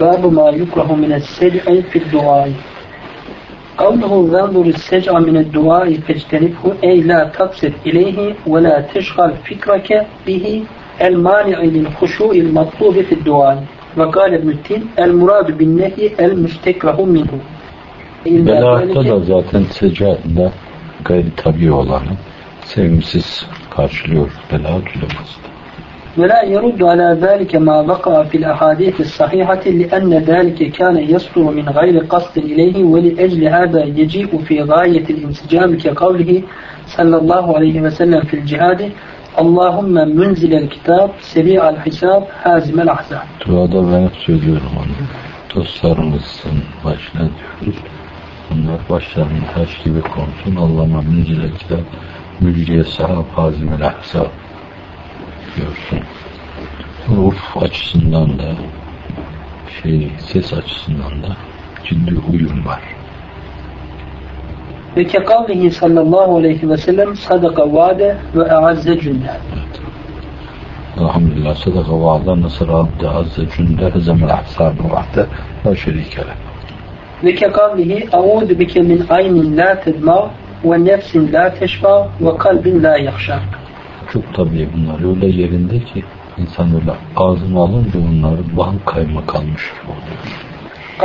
باب ما يكره من السجع في الدعاء قوله وانظر السجع من الدعاء فاجتنبه أي لا تقصد إليه ولا تشغل فكرك به المانع للخشوع المطلوب في الدعاء وقال ابن التين المراد بالنهي المستكره منه إلا Belahatta ذلك da zaten secadında gayri tabi olanı sevimsiz karşılıyor belahat uleması. ولا يرد على ذلك ما وقع في الأحاديث الصحيحة لأن ذلك كان يصدر من غير قصد إليه ولأجل هذا يجيء في غاية الانسجام كقوله صلى الله عليه وسلم في الجهاد اللهم منزل الكتاب سريع الحساب هازم الأحزاب Duada ben hep söylüyorum onu. Dostlarımızın başına diyoruz. Bunlar başlarının taş gibi konsun. Allah'ıma müncile kitap, müjdiye sahab, hazimel ahsab gerekiyor. Ruh açısından da şey, ses açısından da ciddi uyum var. Ve kekavlihi sallallahu aleyhi ve sellem sadaka vade ve azze cünde. Evet. Elhamdülillah sadaka vaada nasıl rabbi azze cünde hezemel ahsanu vahde ve şerikele. Ve kekavlihi audu bike min aynin la tedma ve nefsin la teşfa ve kalbin la yakşak Çok tabii bunlar öyle yerinde ki insan öyle ağzına alınca onları bal kaymak kalmış gibi oluyor.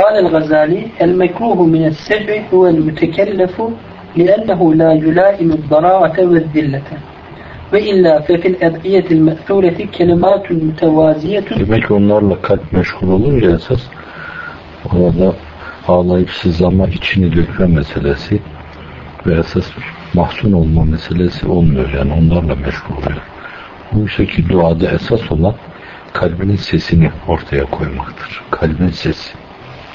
قال الغزالي المكروه من السجع هو المتكلف لأنه لا يلائم الضراعة والذلة وإلا ففي الأدعية المأثورة كلمات متوازية Demek ki onlarla kalp meşgul olur ya esas orada ağlayıp sızlama içini dökme meselesi ve esas mahzun olma meselesi olmuyor. Yani onlarla meşgul oluyor. Oysa ki duada esas olan kalbinin sesini ortaya koymaktır. Kalbin sesi.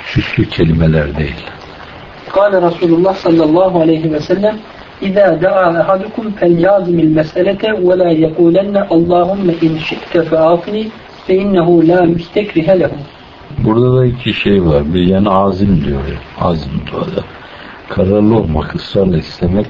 Süslü kelimeler değil. Kale Resulullah sallallahu aleyhi ve sellem İza da'a ahadukum felyazimil meselete ve la yekulenne Allahümme in şikte fe'afni fe innehu la. Burada da iki şey var. Bir yani azim diyor. Azim duada. Kararlı olmak, ısrarla istemek.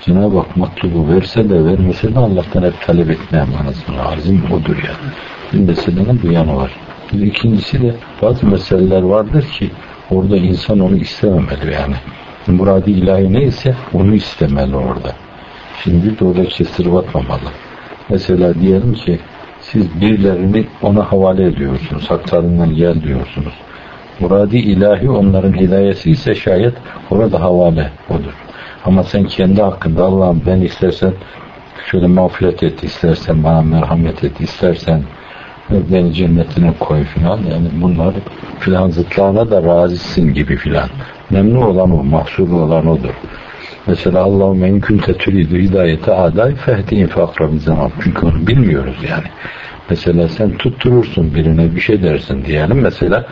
Cenab-ı Hak matlubu verse de vermese de Allah'tan hep talep etmeye manasında. Azim odur yani. Bir meselenin bu yanı var. Bir ikincisi de bazı meseleler vardır ki orada insan onu istememeli yani. Muradi ilahi neyse onu istemeli orada. Şimdi de orada kesir. Mesela diyelim ki siz birilerini ona havale ediyorsunuz. Haklarından gel diyorsunuz. Muradi ilahi onların hidayesi ise şayet orada havale odur. Ama sen kendi hakkında Allah'ım ben istersen şöyle mağfiret et, istersen bana merhamet et, istersen beni cennetine koy filan. Yani bunlar filan zıtlarına da razısın gibi filan. Memnun olan o, mahsur olan odur. Mesela Allahümme in kunte turidu hidayete aday fehdi infakra zaman. Çünkü onu bilmiyoruz yani. Mesela sen tutturursun birine bir şey dersin diyelim. Mesela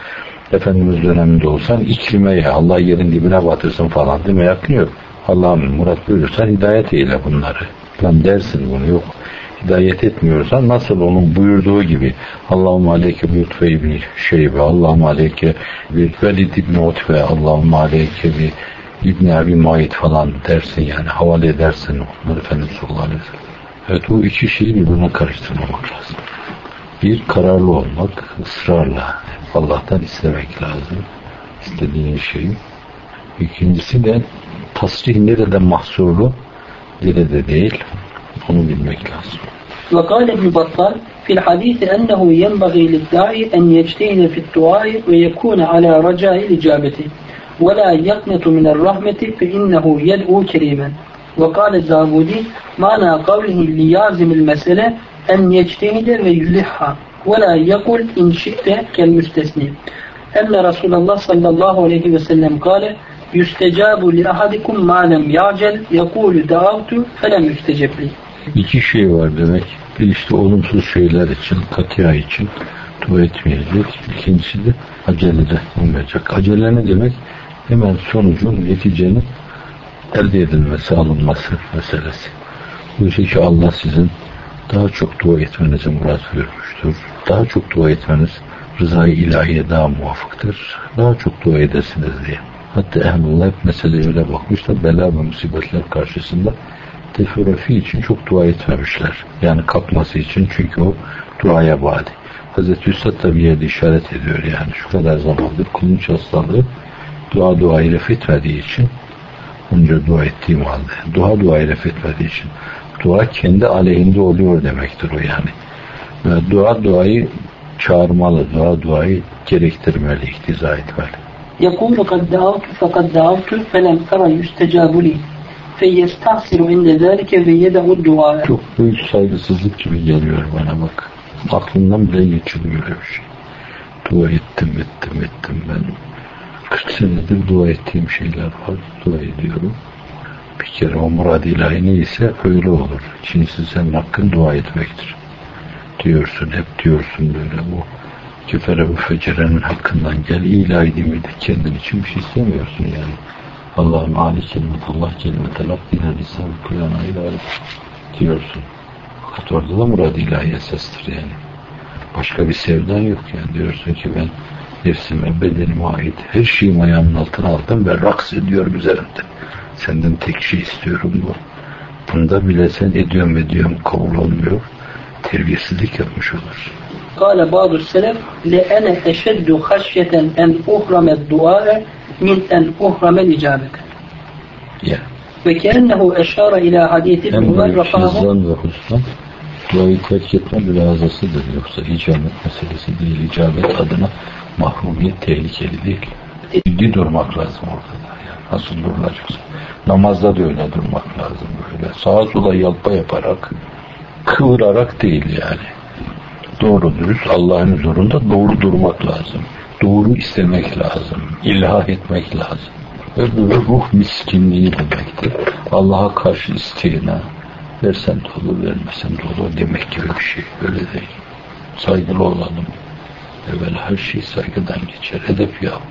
Efendimiz döneminde olsan ikrimeye Allah yerin dibine batırsın falan deme yakın yok. Allah'ım murat buyurursan hidayet eyle bunları. Lan dersin bunu yok. Hidayet etmiyorsan nasıl onun buyurduğu gibi Allahümme aleyke bi lütfe ibni şeybe Allahümme aleyke bi velid ibni utfe Allahümme aleyke bi İbn Abi Muayit falan dersin yani havale edersin onları Efendimiz sallallahu aleyhi ve sellem. Evet bu iki şeyi birbirine karıştırmamak lazım. Bir kararlı olmak, ısrarla Allah'tan istemek lazım. istediğin şeyi. İkincisi de tasrih nerede mahsurlu, nerede değil. Onu bilmek lazım. وقال ابن بطال في الحديث أنه ينبغي للداعي أن يجتهد في الدعاء ويكون على رجاء الإجابة ولا يقنط من الرحمة فإنه يدعو كريما وقال الزابودي معنى قوله ليازم المسألة أن يجتهد ويلحها ولا يقول إن شئت كالمستثني أن رسول الله صلى الله عليه وسلم قال Yüstecabu li ahadikum ma lem ya'cel yekulu da'avtu felem yüstecebli. İki şey var demek. Bir işte olumsuz şeyler için, katya için dua etmeyecek. İkincisi de acelede olmayacak. Acele ne demek? Hemen sonucun, neticenin elde edilmesi, alınması meselesi. Bu işe ki Allah sizin daha çok dua etmenizi murat buyurmuştur. Daha çok dua etmeniz rızayı ilahiye daha muvafıktır. Daha çok dua edesiniz diye. Hatta Ehlullah hep meseleye öyle bakmışlar. Bela ve musibetler karşısında teferrufi için çok dua etmemişler. Yani kalkması için çünkü o duaya badi. Hazreti Üstad da bir yerde işaret ediyor yani şu kadar zamandır kulunç hastalığı dua duayı ref etmediği için onca dua ettiğim halde dua duayı ref etmediği için dua kendi aleyhinde oluyor demektir o yani. Ve dua duayı çağırmalı, dua duayı gerektirmeli, iktiza etmeli. يقول قد دعوت فقد دعوت فلم أرى يستجاب لي فيستحسر عند ذلك ويدع الدعاء Çok büyük saygısızlık gibi geliyor bana bak. Aklından bile geçirmiyor öyle bir şey. Dua ettim, ettim, ettim ben. 40 senedir dua ettiğim şeyler var. Dua ediyorum. Bir kere o murad ilahi neyse öyle olur. Çünkü senin hakkın dua etmektir. Diyorsun, hep diyorsun böyle bu kefere bu fecerenin hakkından gel ilahi demedi kendin için bir şey istemiyorsun yani. Allah'ım Ali kelimet, Allah kelimet, Rabbine lisan kıyana ilahi diyorsun. Fakat orada da murad ilahi esastır yani. Başka bir sevdan yok yani. Diyorsun ki ben nefsime, bedenime ait her şeyimi ayağımın altına aldım ve raks ediyorum üzerimde. Senden tek şey istiyorum bu. Bunda bile sen ediyorum ediyorum kabul olmuyor. Terbiyesizlik yapmış olursun. Kale bazı selef le ene eşeddu haşyeten en uhramed duare min en uhramed icabete. Yeah. Ve kennehu eşara ila hadithi Ömer rafahu. Duayı terk etme mülazasıdır yoksa icabet meselesi değil. İcabet adına mahrumiyet tehlikeli değil. Ciddi durmak lazım orada da. Yani nasıl durulacaksa. Namazda da öyle durmak lazım böyle. Sağa sola yalpa yaparak, kıvırarak değil yani. Doğru dürüst Allah'ın huzurunda doğru durmak lazım. Doğru istemek lazım. İlhah etmek lazım. Öbürü ruh miskinliği demektir. Allah'a karşı isteğine versen de olur, vermesen de olur demek gibi bir şey. Öyle değil. Saygılı olalım. Evvel her şey saygıdan geçer. Edep yap.